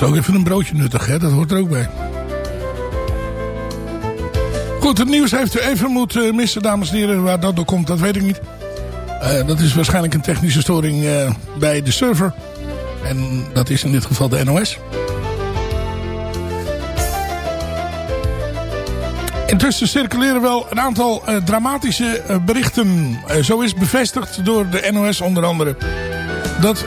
moest ook even een broodje nuttig, hè? dat hoort er ook bij. Goed, het nieuws heeft u even moeten missen, dames en heren. Waar dat door komt, dat weet ik niet. Uh, dat is waarschijnlijk een technische storing uh, bij de server. En dat is in dit geval de NOS. Intussen circuleren wel een aantal uh, dramatische berichten. zo is bevestigd door de NOS onder andere... dat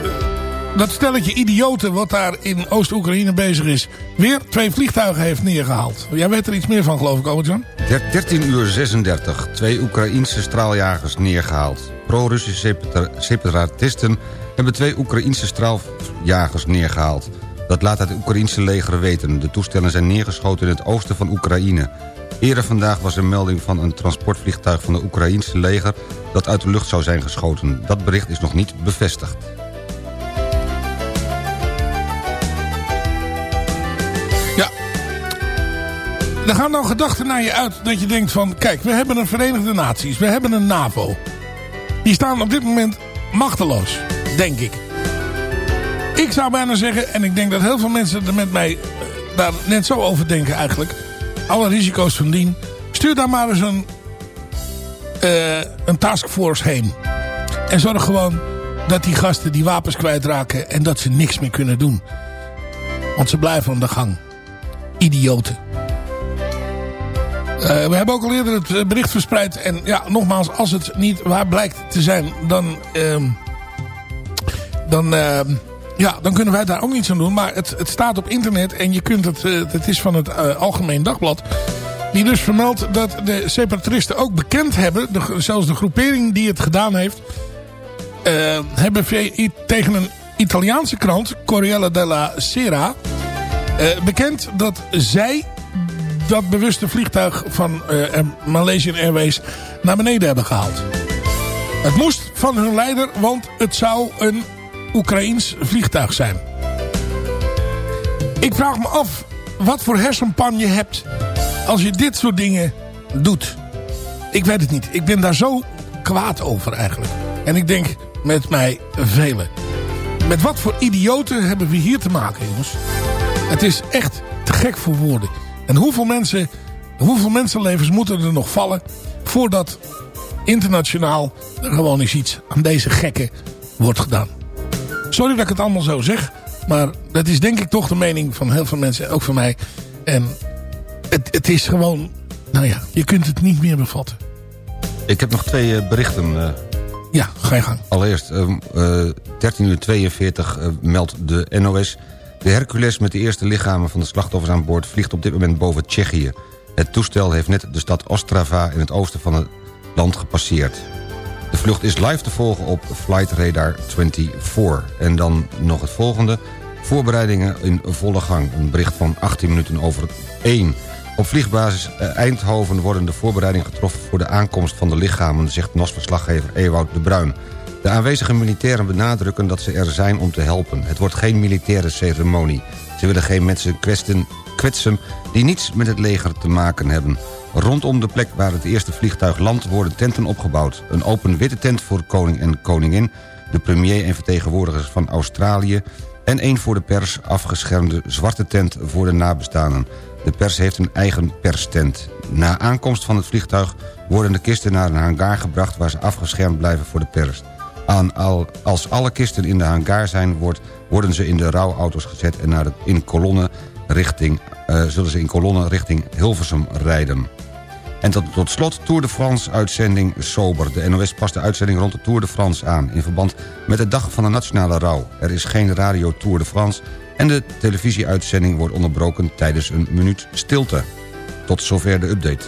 dat stelletje idioten wat daar in Oost-Oekraïne bezig is... weer twee vliegtuigen heeft neergehaald. Jij weet er iets meer van geloof ik, Albert-Jan? 13 uur 36. Twee Oekraïense straaljagers neergehaald. Pro-Russische separatisten hebben twee Oekraïense straaljagers neergehaald. Dat laat het Oekraïense leger weten. De toestellen zijn neergeschoten in het oosten van Oekraïne. Eerder vandaag was er melding van een transportvliegtuig van de Oekraïense leger... dat uit de lucht zou zijn geschoten. Dat bericht is nog niet bevestigd. Er gaan dan gedachten naar je uit dat je denkt van... kijk, we hebben een Verenigde Naties, we hebben een NAVO. Die staan op dit moment machteloos, denk ik. Ik zou bijna zeggen, en ik denk dat heel veel mensen er met mij eh, daar net zo over denken eigenlijk. Alle risico's van dien. Stuur daar maar eens een, uh, een taskforce heen. En zorg gewoon dat die gasten die wapens kwijtraken en dat ze niks meer kunnen doen. Want ze blijven aan de gang. Idioten. Uh, we hebben ook al eerder het eh, bericht verspreid. En ja, nogmaals, als het niet waar blijkt te zijn, dan, uh, dan, uh, ja, dan kunnen wij daar ook niets aan doen. Maar het, het staat op internet en je kunt het, uh, het is van het Algemeen Dagblad. Die dus vermeldt dat de separatisten ook bekend hebben, de, zelfs de groepering die het gedaan heeft, hebben tegen een Italiaanse krant, Corriere della Sera, bekend dat zij dat bewuste vliegtuig van uh, Malaysian Airways naar beneden hebben gehaald. Het moest van hun leider, want het zou een Oekraïns vliegtuig zijn. Ik vraag me af wat voor hersenpan je hebt als je dit soort dingen doet. Ik weet het niet. Ik ben daar zo kwaad over eigenlijk. En ik denk met mij velen. Met wat voor idioten hebben we hier te maken, jongens? Het is echt te gek voor woorden. En hoeveel, mensen, hoeveel mensenlevens moeten er nog vallen... voordat internationaal er gewoon eens iets aan deze gekken wordt gedaan. Sorry dat ik het allemaal zo zeg. Maar dat is denk ik toch de mening van heel veel mensen. Ook van mij. En het, het is gewoon... Nou ja, je kunt het niet meer bevatten. Ik heb nog twee uh, berichten. Uh, ja, ga je gang. Allereerst, uh, uh 13 uur 42 meldt de NOS de Hercules met de eerste lichamen van de slachtoffers aan boord... vliegt op dit moment boven Tsjechië. Het toestel heeft net de stad Ostrava in het oosten van het land gepasseerd. De vlucht is live te volgen op Flight Radar 24. En dan nog het volgende. Voorbereidingen in volle gang. Een bericht van 18 minuten over 1. Op vliegbasis eh, Eindhoven worden de voorbereidingen getroffen... voor de aankomst van de lichamen, zegt NOS-verslaggever Ewout de Bruin. De aanwezige militairen benadrukken dat ze er zijn om te helpen. Het wordt geen militaire ceremonie. Ze willen geen mensen kwetsen, die niets met het leger te maken hebben. Rondom de plek waar het eerste vliegtuig landt worden tenten opgebouwd. Een open witte tent voor koning en koningin... de premier en vertegenwoordigers van Australië... en een voor de pers afgeschermde zwarte tent voor de nabestaanden. De pers heeft een eigen perstent. Na aankomst van het vliegtuig worden de kisten naar een hangar gebracht... waar ze afgeschermd blijven voor de pers. Aan al, als alle kisten in de hangar zijn, wordt, worden ze in de rouwauto's gezet... en naar in kolonne richting, uh, zullen ze in kolonne richting Hilversum rijden. En tot, tot slot Tour de France uitzending Sober. De NOS past de uitzending rond de Tour de France aan... in verband met de dag van de nationale rouw. Er is geen radio Tour de France... en de televisieuitzending wordt onderbroken tijdens een minuut stilte. Tot zover de update.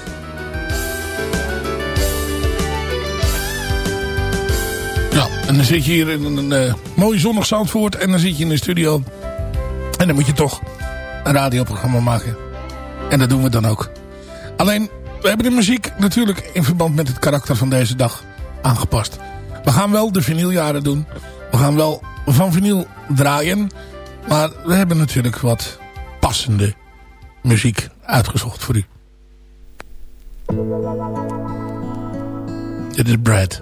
En dan zit je hier in een uh, mooi zonnig Zandvoort en dan zit je in de studio. En dan moet je toch een radioprogramma maken. En dat doen we dan ook. Alleen, we hebben de muziek natuurlijk in verband met het karakter van deze dag aangepast. We gaan wel de vinyljaren doen. We gaan wel van vinyl draaien. Maar we hebben natuurlijk wat passende muziek uitgezocht voor u. Dit is Brad.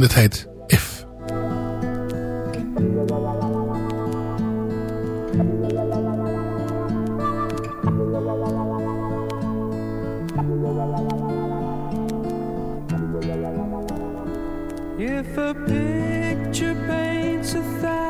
Dat heet If. If a paints a thousand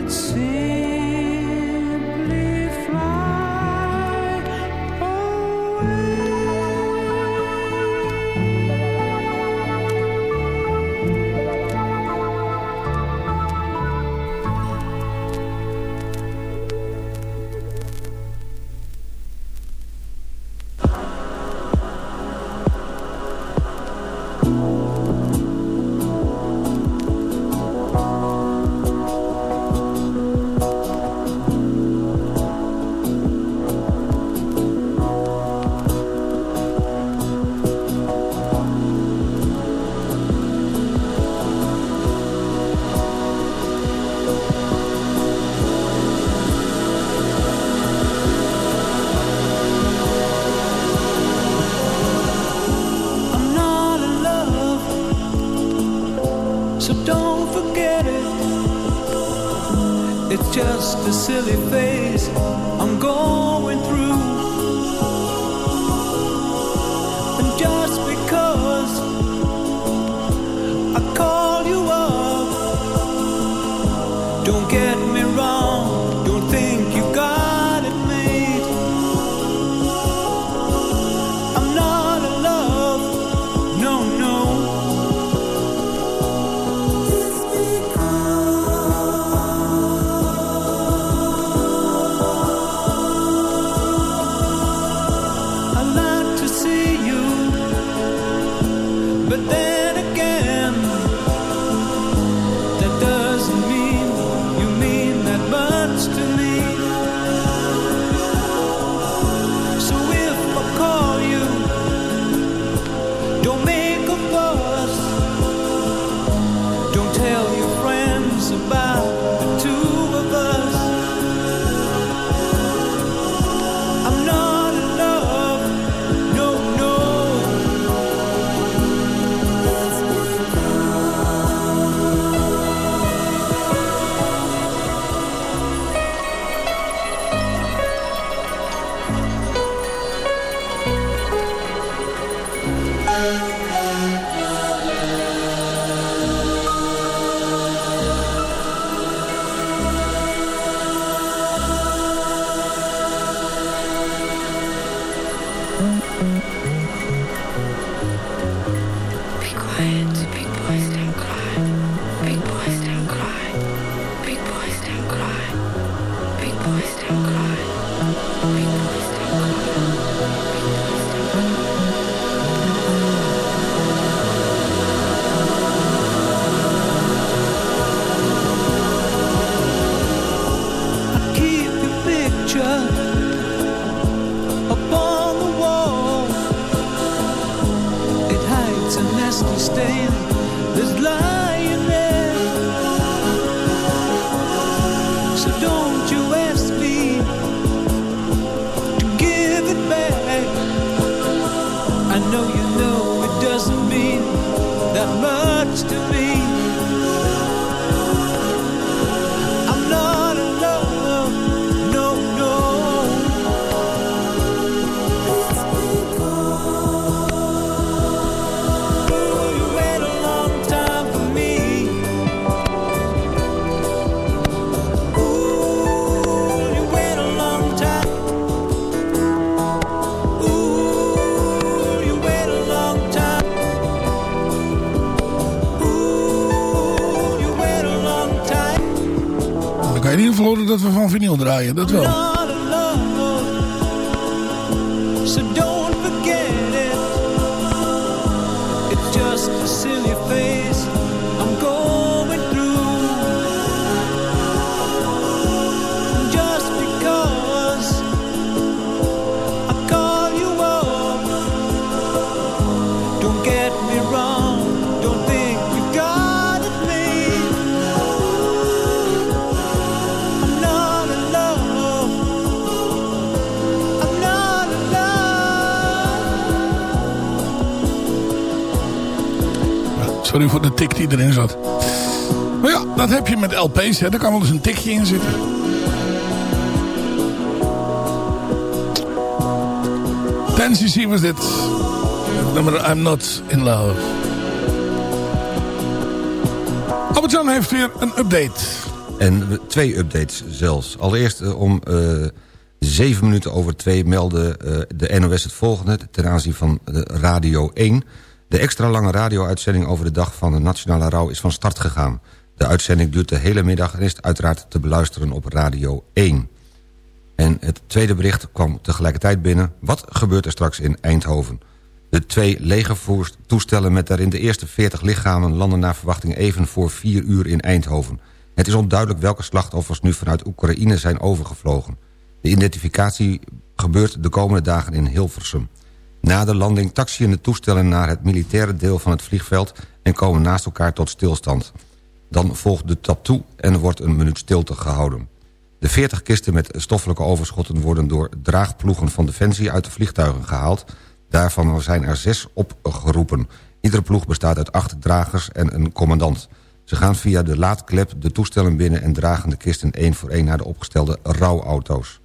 could see. just a silly face. I'm going. Dat we van vinyl draaien, dat wel. Sorry voor de tik die erin zat. Maar ja, dat heb je met LP's. Hè. Daar kan wel eens een tikje in zitten. Ten cc was dit. Nummer I'm Not In Love. Albert-Jan heeft weer een update. En twee updates zelfs. Allereerst uh, om uh, zeven minuten over twee meldde uh, de NOS het volgende... ten aanzien van Radio 1... De extra lange radio-uitzending over de dag van de Nationale Rouw is van start gegaan. De uitzending duurt de hele middag en is uiteraard te beluisteren op Radio 1. En het tweede bericht kwam tegelijkertijd binnen. Wat gebeurt er straks in Eindhoven? De twee legervoertoestellen met daarin de eerste 40 lichamen... landen naar verwachting even voor 4 uur in Eindhoven. Het is onduidelijk welke slachtoffers nu vanuit Oekraïne zijn overgevlogen. De identificatie gebeurt de komende dagen in Hilversum. Na de landing taxiën de toestellen naar het militaire deel van het vliegveld... en komen naast elkaar tot stilstand. Dan volgt de tattoo en wordt een minuut stilte gehouden. De 40 kisten met stoffelijke overschotten worden door draagploegen van Defensie uit de vliegtuigen gehaald. Daarvan zijn er zes opgeroepen. Iedere ploeg bestaat uit acht dragers en een commandant. Ze gaan via de laadklep de toestellen binnen en dragen de kisten één voor één naar de opgestelde rouwauto's.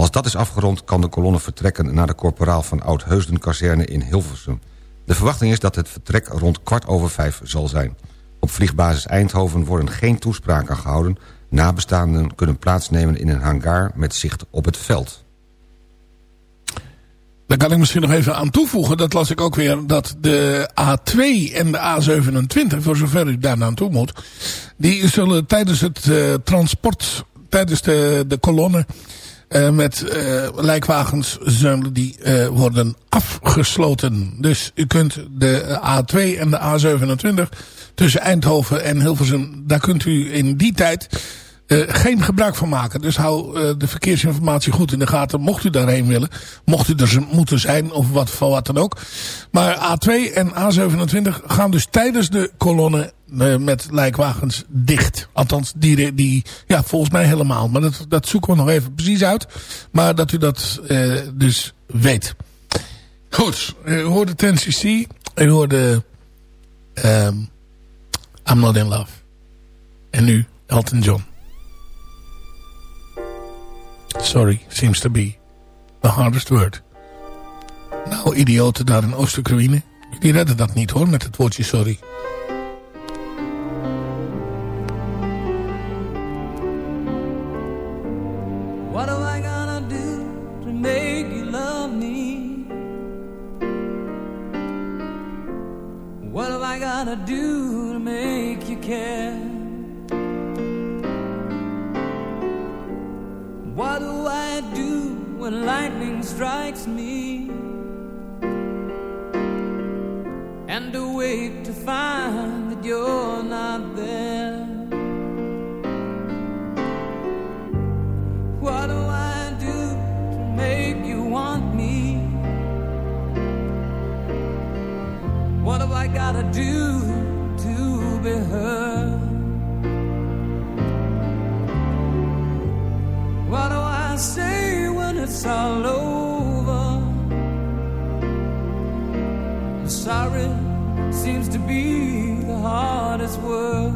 Als dat is afgerond kan de kolonne vertrekken naar de korporaal van Oud-Heusden-kazerne in Hilversum. De verwachting is dat het vertrek rond kwart over vijf zal zijn. Op vliegbasis Eindhoven worden geen toespraken gehouden. Nabestaanden kunnen plaatsnemen in een hangar met zicht op het veld. Daar kan ik misschien nog even aan toevoegen. Dat las ik ook weer. Dat de A2 en de A27, voor zover u daar naartoe moet. Die zullen tijdens het uh, transport, tijdens de, de kolonne uh, met uh, lijkwagens die uh, worden afgesloten. Dus u kunt de A2 en de A27 tussen Eindhoven en Hilversum... daar kunt u in die tijd geen gebruik van maken. Dus hou de verkeersinformatie goed in de gaten. Mocht u daarheen willen. Mocht u er moeten zijn of wat, van wat dan ook. Maar A2 en A27 gaan dus tijdens de kolonne uh, met lijkwagens dicht. Althans, die, die ja, volgens mij helemaal. Maar dat, dat zoeken we nog even precies uit. Maar dat u dat dus weet. Goed, u hoorde Ten CC. U hoorde um, I'm Not In Love. En nu Elton John. Sorry seems to be the hardest word. Nou, idioten daar in Oost-Oekraïne. Die redden dat niet hoor, met het woordje sorry. gotta do to make you care? What when lightning strikes me? And wait to find that you're not there. What do I do to make you want me? What have I gotta do to be heard? It's all over. Sorry seems to be the hardest word.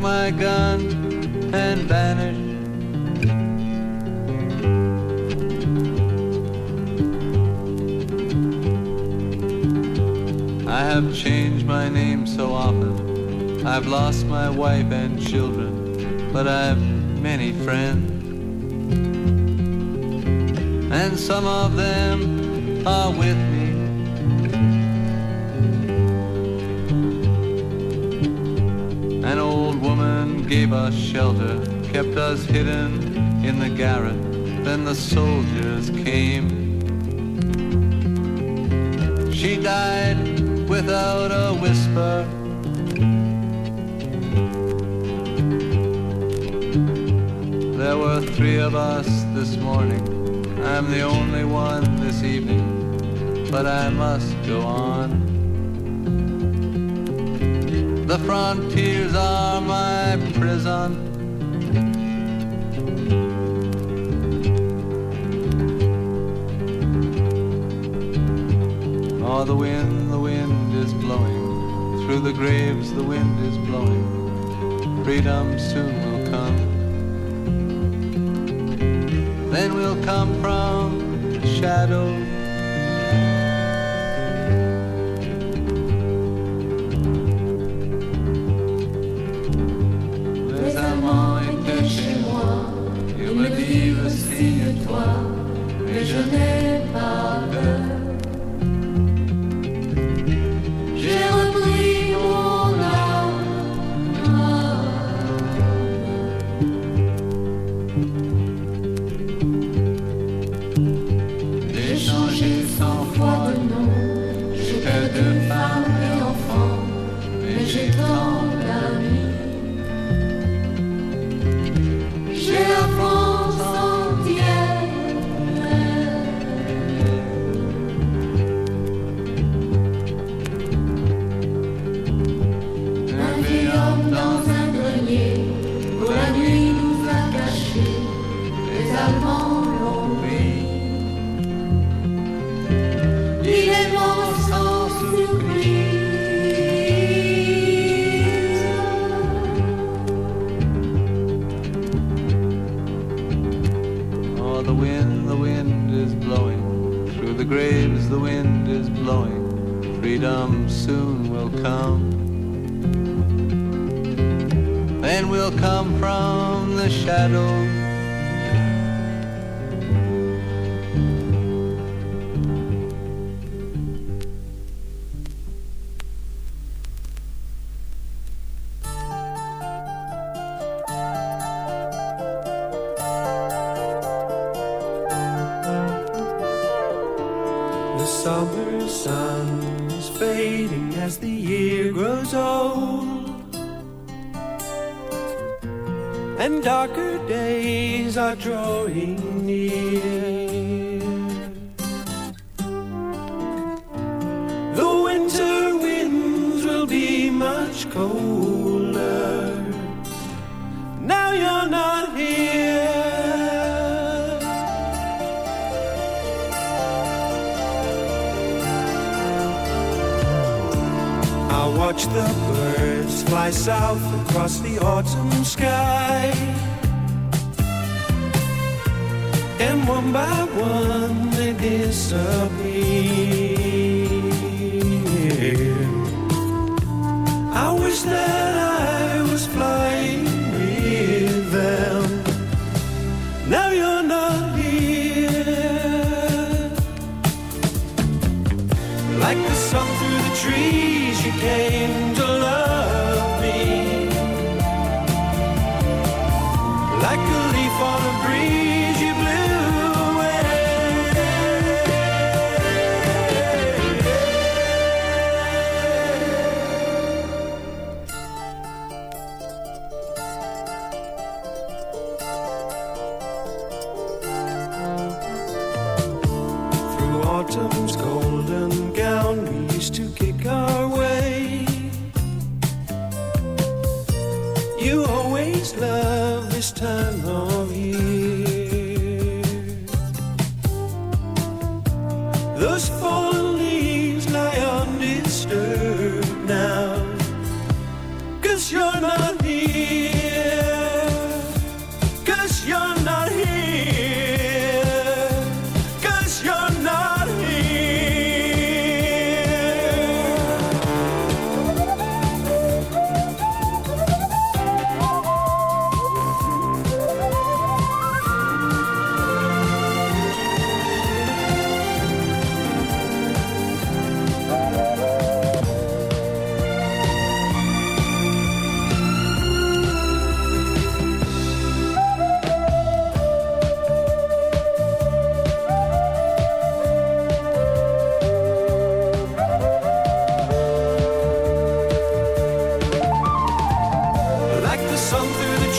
My gun and vanish. I have changed my name so often. I've lost my wife and children, but I've many friends. And some of them are with me gave us shelter, kept us hidden in the garret. Then the soldiers came. She died without a whisper. There were three of us this morning. I'm the only one this evening, but I must go on. The frontiers are my prison. Oh, the wind, the wind is blowing. Through the graves, the wind is blowing. Freedom soon will come. Then we'll come from the shadows Déjeuner. One by one they disappear. I wish that I was flying with them. Now you're not here. Like the sun through the trees, you came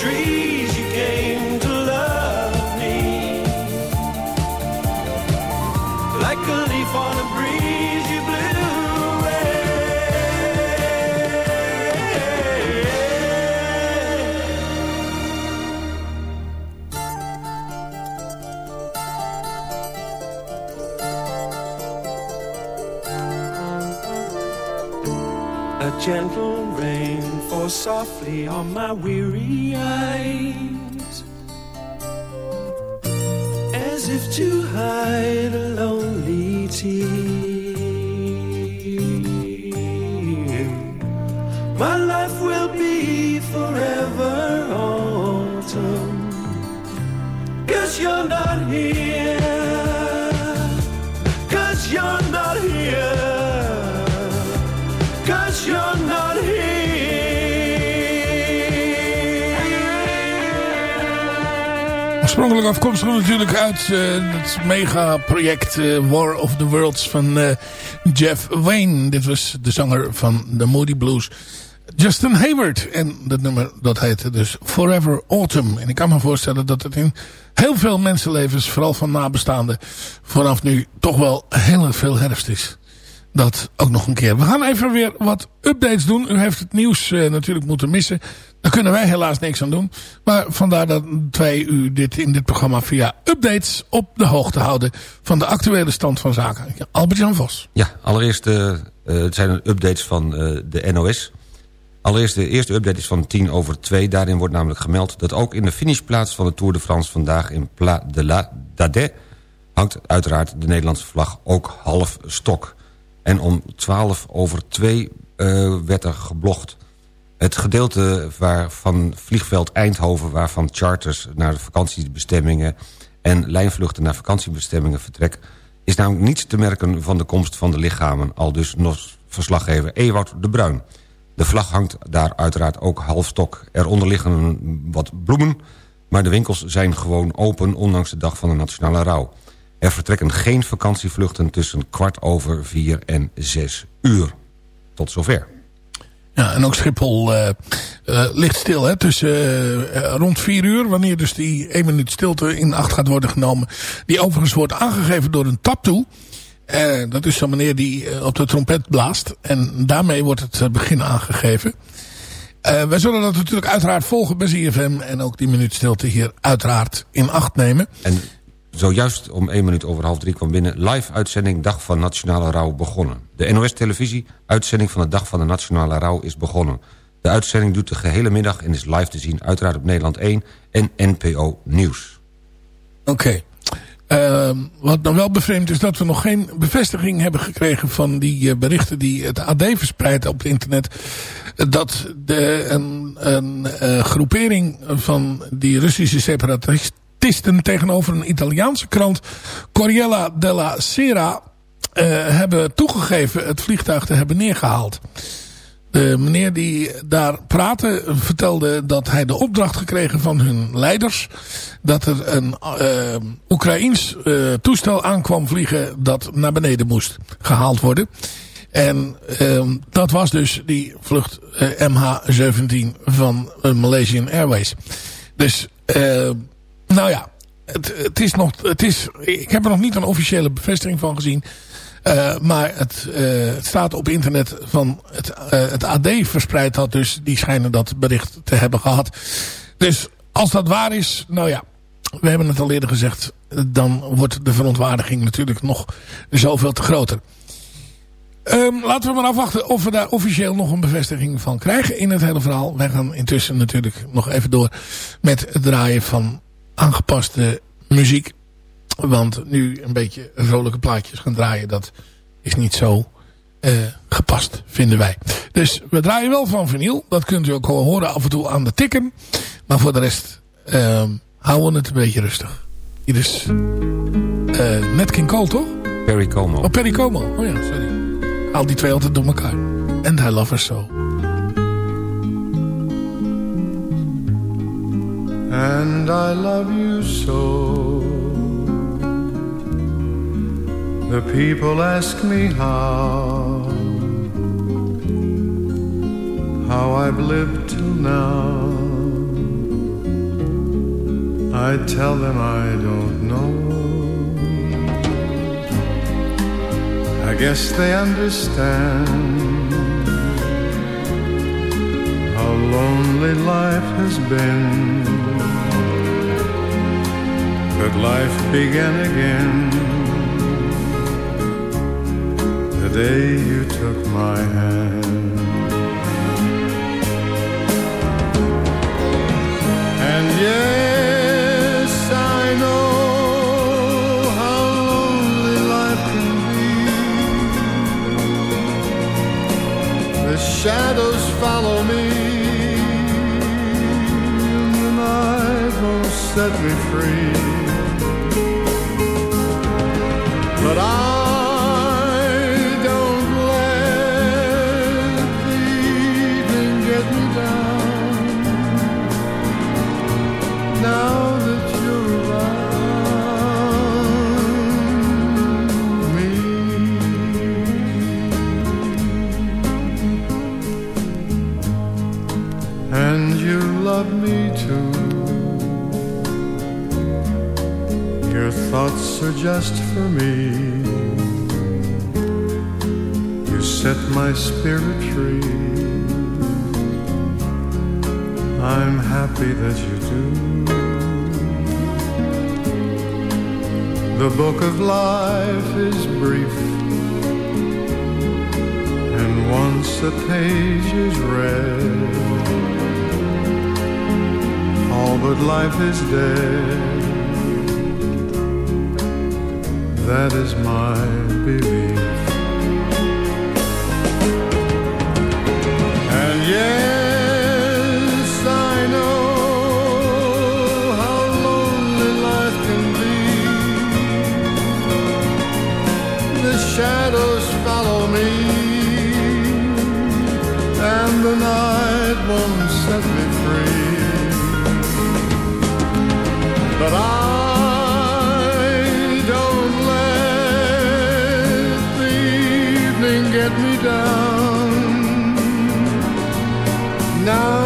dream afkomstig natuurlijk uit uh, het megaproject uh, War of the Worlds van uh, Jeff Wayne. Dit was de zanger van de Moody Blues. Justin Hayward. En dat nummer dat heette dus Forever Autumn. En ik kan me voorstellen dat het in heel veel mensenlevens, vooral van nabestaanden, vanaf nu toch wel heel veel herfst is. Dat ook nog een keer. We gaan even weer wat updates doen. U heeft het nieuws natuurlijk moeten missen. Daar kunnen wij helaas niks aan doen. Maar vandaar dat wij u dit in dit programma via updates op de hoogte houden van de actuele stand van zaken. Albert-Jan Vos. Ja, allereerst uh, het zijn updates van uh, de NOS. Allereerst de eerste update is van 10 over 2. Daarin wordt namelijk gemeld dat ook in de finishplaats van de Tour de France vandaag in Pla de la Stade hangt uiteraard de Nederlandse vlag ook half stok. En om 12 over 2 uh, werd er geblocht. Het gedeelte waar van vliegveld Eindhoven... waarvan charters naar vakantiebestemmingen... en lijnvluchten naar vakantiebestemmingen vertrek... is namelijk niets te merken van de komst van de lichamen... al dus nog verslaggever Ewout de Bruin. De vlag hangt daar uiteraard ook half stok. Eronder liggen wat bloemen... maar de winkels zijn gewoon open... ondanks de dag van de Nationale Rouw. Er vertrekken geen vakantievluchten tussen kwart over vier en zes uur. Tot zover. Ja, en ook Schiphol uh, uh, ligt stil hè, tussen uh, rond vier uur... wanneer dus die één minuut stilte in acht gaat worden genomen... die overigens wordt aangegeven door een taptoe. dat is zo'n meneer die op de trompet blaast. En daarmee wordt het begin aangegeven. wij zullen dat natuurlijk uiteraard volgen bij ZFM... en ook die minuut stilte hier uiteraard in acht nemen. En Zojuist om 1 minuut over half drie kwam binnen... live uitzending Dag van Nationale Rouw begonnen. De NOS-televisie, uitzending van de Dag van de Nationale Rouw is begonnen. De uitzending doet de gehele middag en is live te zien... uiteraard op Nederland 1 en NPO Nieuws. Oké. Uh, wat dan wel bevreemd is dat we nog geen bevestiging hebben gekregen... van die uh, berichten die het AD verspreidt op het internet... dat de, een, een uh, groepering van die Russische separatisten artiesten tegenover een Italiaanse krant Corriella della Sera uh, hebben toegegeven het vliegtuig te hebben neergehaald. De meneer die daar praatte vertelde dat hij de opdracht gekregen van hun leiders... dat er een uh, Oekraïns uh, toestel aankwam vliegen dat naar beneden moest gehaald worden. En uh, dat was dus die vlucht MH17 van Malaysian Airways. Dus nou ja, het, het, is nog, het is, ik heb er nog niet een officiële bevestiging van gezien. Uh, maar het, uh, het, staat op internet van het, uh, het AD verspreid had. Dus die schijnen dat bericht te hebben gehad. Dus als dat waar is, nou ja, we hebben het al eerder gezegd. Dan wordt de verontwaardiging natuurlijk nog zoveel te groter. Um, laten we maar afwachten of we daar officieel nog een bevestiging van krijgen in het hele verhaal. Wij gaan intussen natuurlijk nog even door met het draaien van aangepaste muziek. Want nu een beetje vrolijke plaatjes gaan draaien, dat is niet zo uh, gepast, vinden wij. Dus we draaien wel van vinyl. Dat kunt u ook wel horen af en toe aan de tikken. Maar voor de rest uh, houden we het een beetje rustig. Hier is uh, King Cole, toch? Perry Como. Oh, Perry Como. Oh ja, sorry. Haal die twee altijd door elkaar. And I Love Her So. And I love you so. The people ask me how, how I've lived till now. I tell them I don't know. I guess they understand how lonely life has been but life began again the day you took my hand. And yes, I know how lonely life can be. The shadows follow me. and the night won't set me free. Book of life is brief, and once a page is read, all but life is dead that is my belief. Now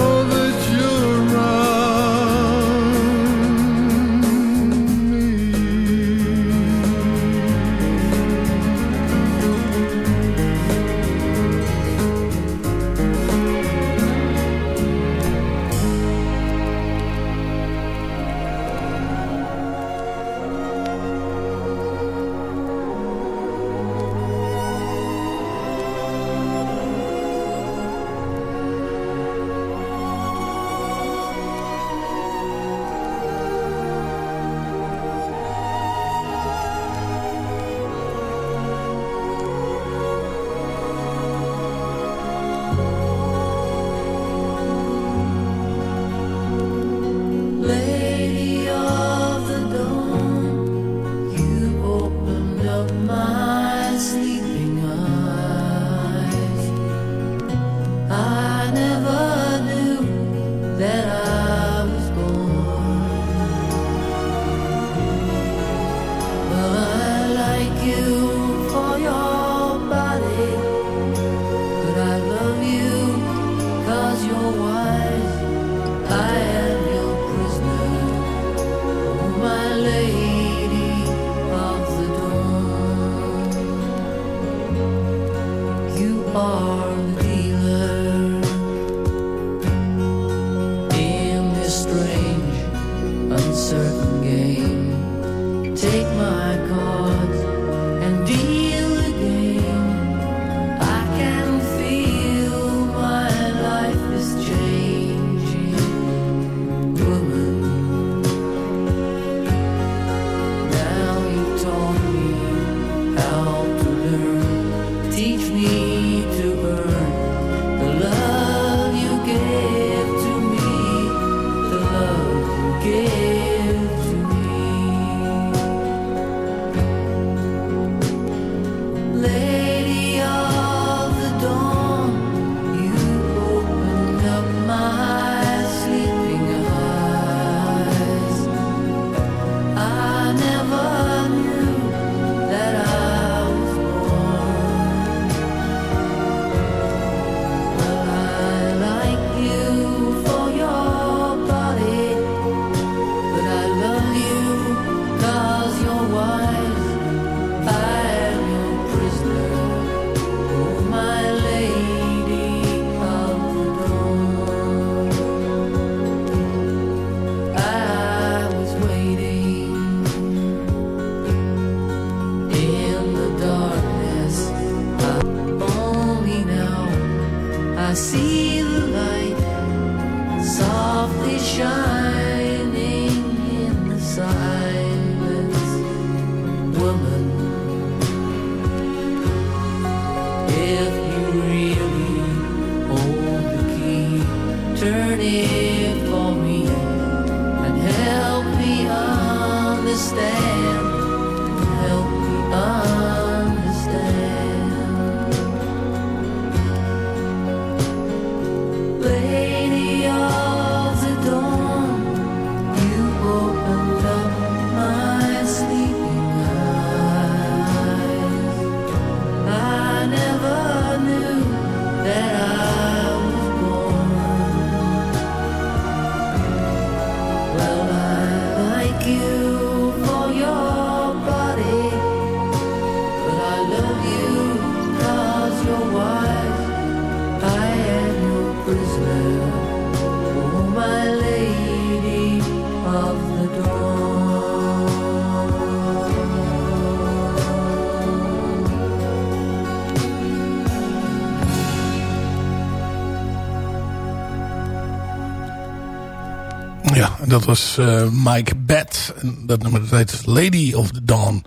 dat was eh, Mike Bett. En dat nummer dat heet Lady of the Dawn.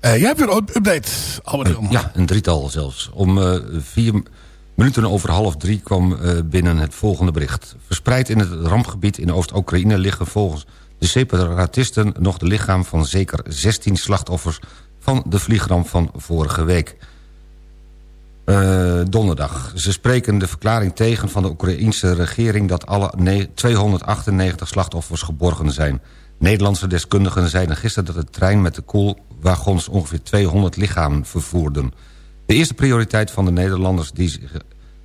Eh, jij hebt weer een update, Albert Jan. Ja, een drietal zelfs. Om eh, vier minuten over half drie kwam eh, binnen het volgende bericht. Verspreid in het rampgebied in Oost-Oekraïne liggen volgens de separatisten... nog de lichaam van zeker 16 slachtoffers van de vliegramp van vorige week. Eh, donderdag. Ze spreken de verklaring tegen van de Oekraïense regering... dat alle ne- 298 slachtoffers geborgen zijn. Nederlandse deskundigen zeiden gisteren dat de trein met de koelwagons... ongeveer 200 lichamen vervoerden. De eerste prioriteit van de Nederlanders die,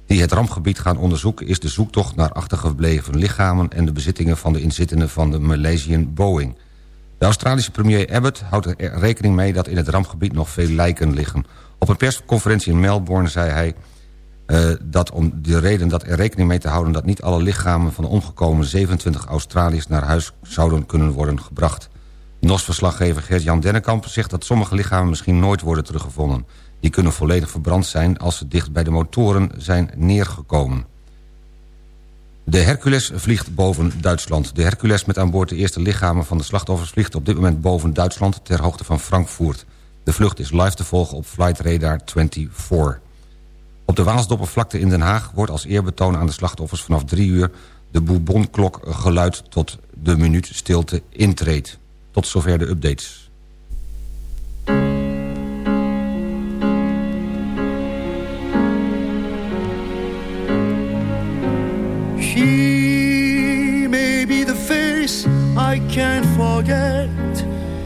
die het rampgebied gaan onderzoeken... is de zoektocht naar achtergebleven lichamen... en de bezittingen van de inzittenden van de Malaysian Boeing. De Australische premier Abbott houdt er rekening mee... dat in het rampgebied nog veel lijken liggen. Op een persconferentie in Melbourne zei hij... eh, dat om de reden dat er rekening mee te houden... dat niet alle lichamen van de omgekomen 27 Australiërs... naar huis zouden kunnen worden gebracht. NOS-verslaggever Gert-Jan Dennekamp zegt dat sommige lichamen... misschien nooit worden teruggevonden. Die kunnen volledig verbrand zijn als ze dicht bij de motoren zijn neergekomen. De Hercules vliegt boven Duitsland. De Hercules met aan boord de eerste lichamen van de slachtoffers... vliegt op dit moment boven Duitsland ter hoogte van Frankfurt. De vlucht is live te volgen op Flight Radar 24. Op de Waalsdoppervlakte in Den Haag wordt als eerbetoon aan de slachtoffers... vanaf drie uur de Bourbonklok geluid tot de minuut stilte intreedt. Tot zover de updates. She may be the face I can't forget,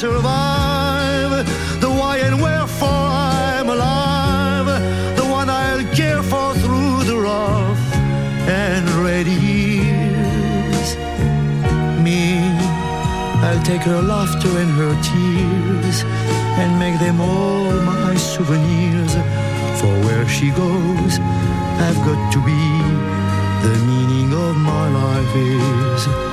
survive, the why and wherefore I'm alive, the one I'll care for through the rough and ready years. Me, I'll take her laughter and her tears and make them all my souvenirs. For where she goes, I've got to be. The meaning of my life is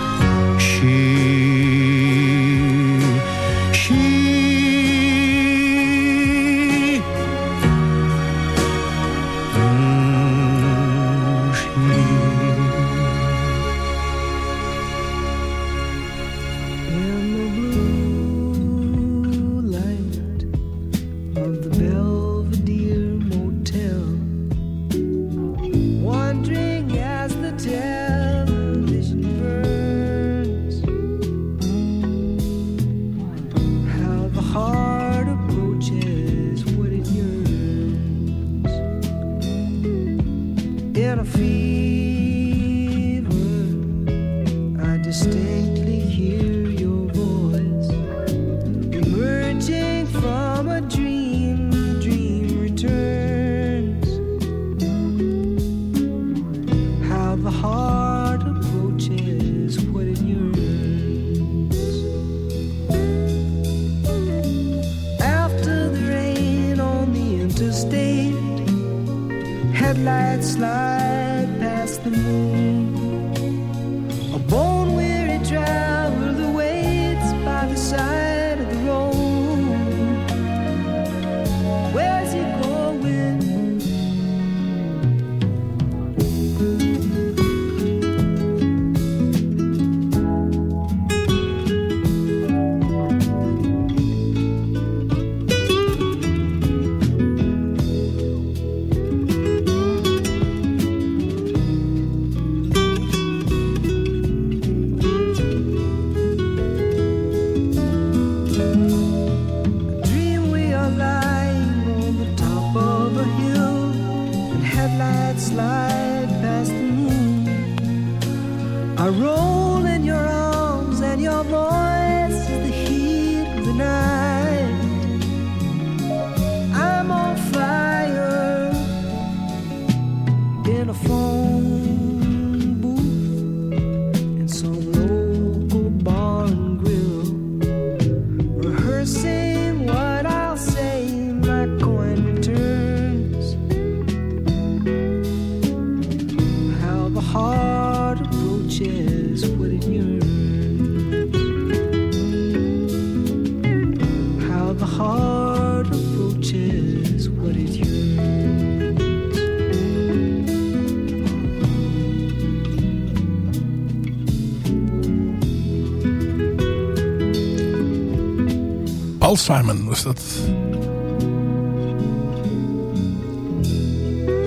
Paul Simon was dat.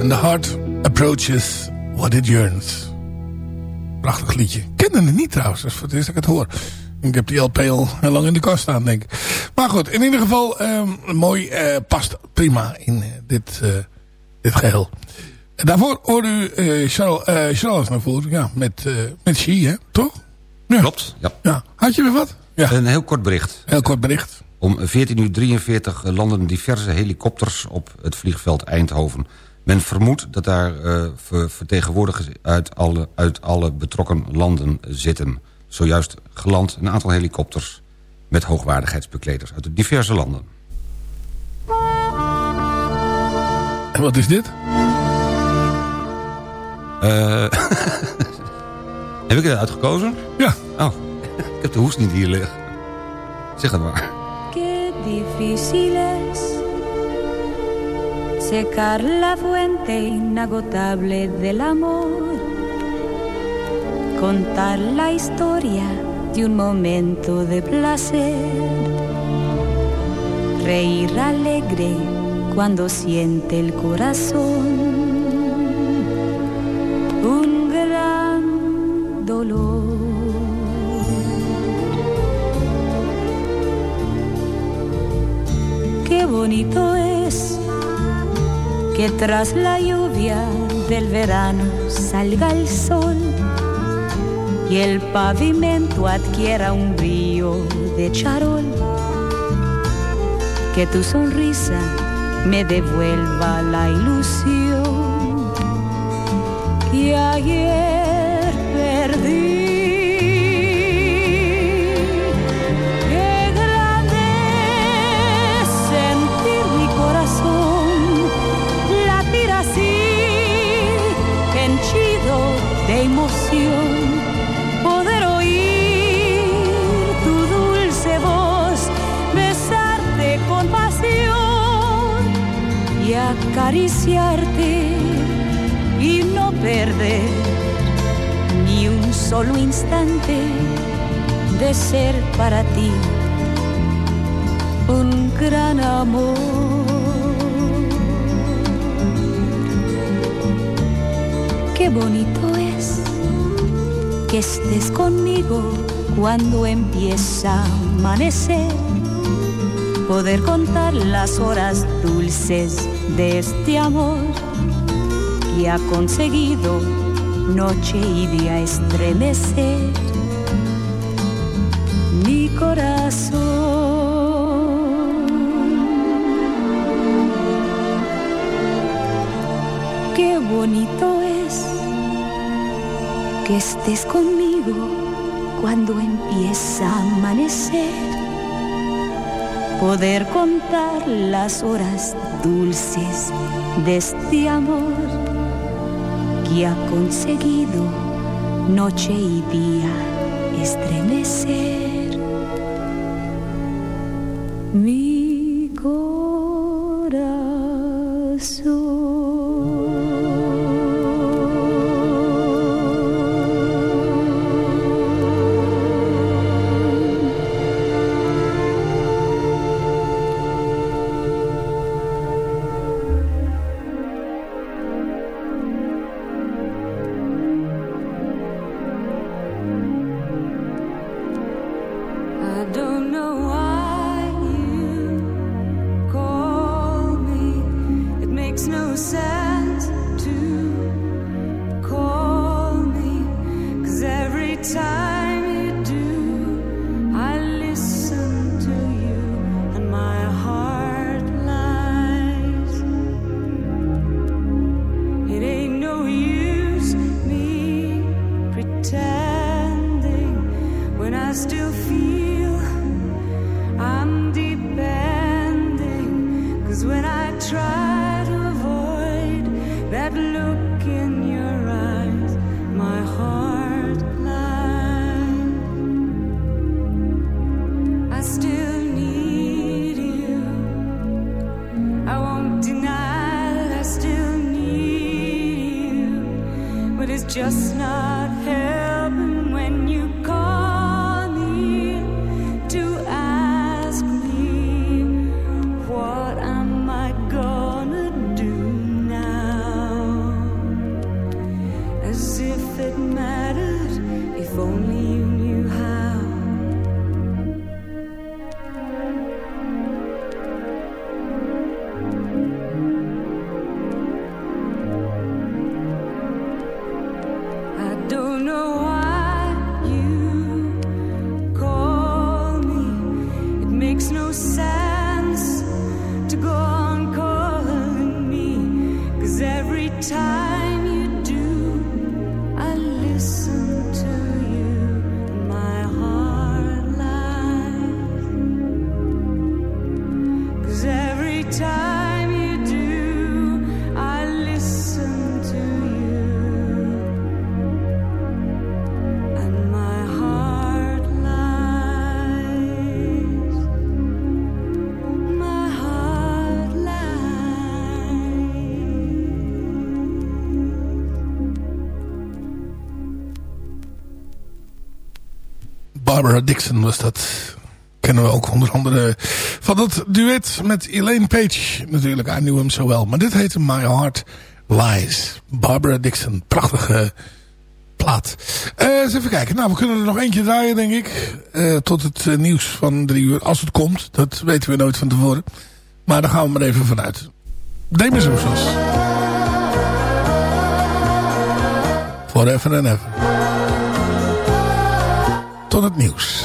And the heart approaches what it yearns. Prachtig liedje. Ik kende het niet trouwens, dat is voor het eerst dat ik het hoor. Ik heb die LP al heel lang in de kast staan, denk ik. Maar goed, in ieder geval ehm, mooi, eh, past prima in eh, dit, eh, dit geheel. En daarvoor hoorde u eh Charles, Charles naar voren, ja, met, met She, hè, toch? Ja. Klopt, ja. Ja. Had je weer wat? Ja, Een heel kort bericht. heel kort bericht. Om 14.43 uur landen diverse helikopters op het vliegveld Eindhoven. Men vermoedt dat daar eh, ver- vertegenwoordigers uit alle, uit alle betrokken landen zitten. Zojuist geland een aantal helikopters met hoogwaardigheidsbekleders uit de diverse landen. En wat is dit? Eh, heb ik het uitgekozen? Ja, Oh, ik heb de hoes niet hier liggen. Zeg het maar. Qué difícil es secar la fuente inagotable del amor, contar la historia de un momento de placer, reír alegre cuando siente el corazón. Un gran dolor. Bonito es que tras la lluvia del verano salga el sol y el pavimento adquiera un brillo de charol. Que tu sonrisa me devuelva la ilusión que ayer perdí. Acariciarte y no perder ni un solo instante de ser para ti un gran amor. Qué bonito es que estés conmigo cuando empieza a amanecer. Poder contar las horas dulces de este amor que ha conseguido noche y día estremecer mi corazón. Qué bonito es que estés conmigo cuando empieza a amanecer. Poder contar las horas dulces de este amor que ha conseguido noche y día estremecer makes no sense Barbara Dixon was dat. Kennen we ook onder andere van dat duet met Elaine Page. Natuurlijk, I knew hem zo wel. Maar dit heette My Heart Lies. Barbara Dixon. Prachtige plaat. Eh, eens even kijken. Nou, we kunnen er nog eentje draaien, denk ik. Eh, tot het eh, nieuws van drie uur. Als het komt. Dat weten we nooit van tevoren. Maar daar gaan we maar even vanuit. Demis Roussos. Forever and ever. Tot het nieuws.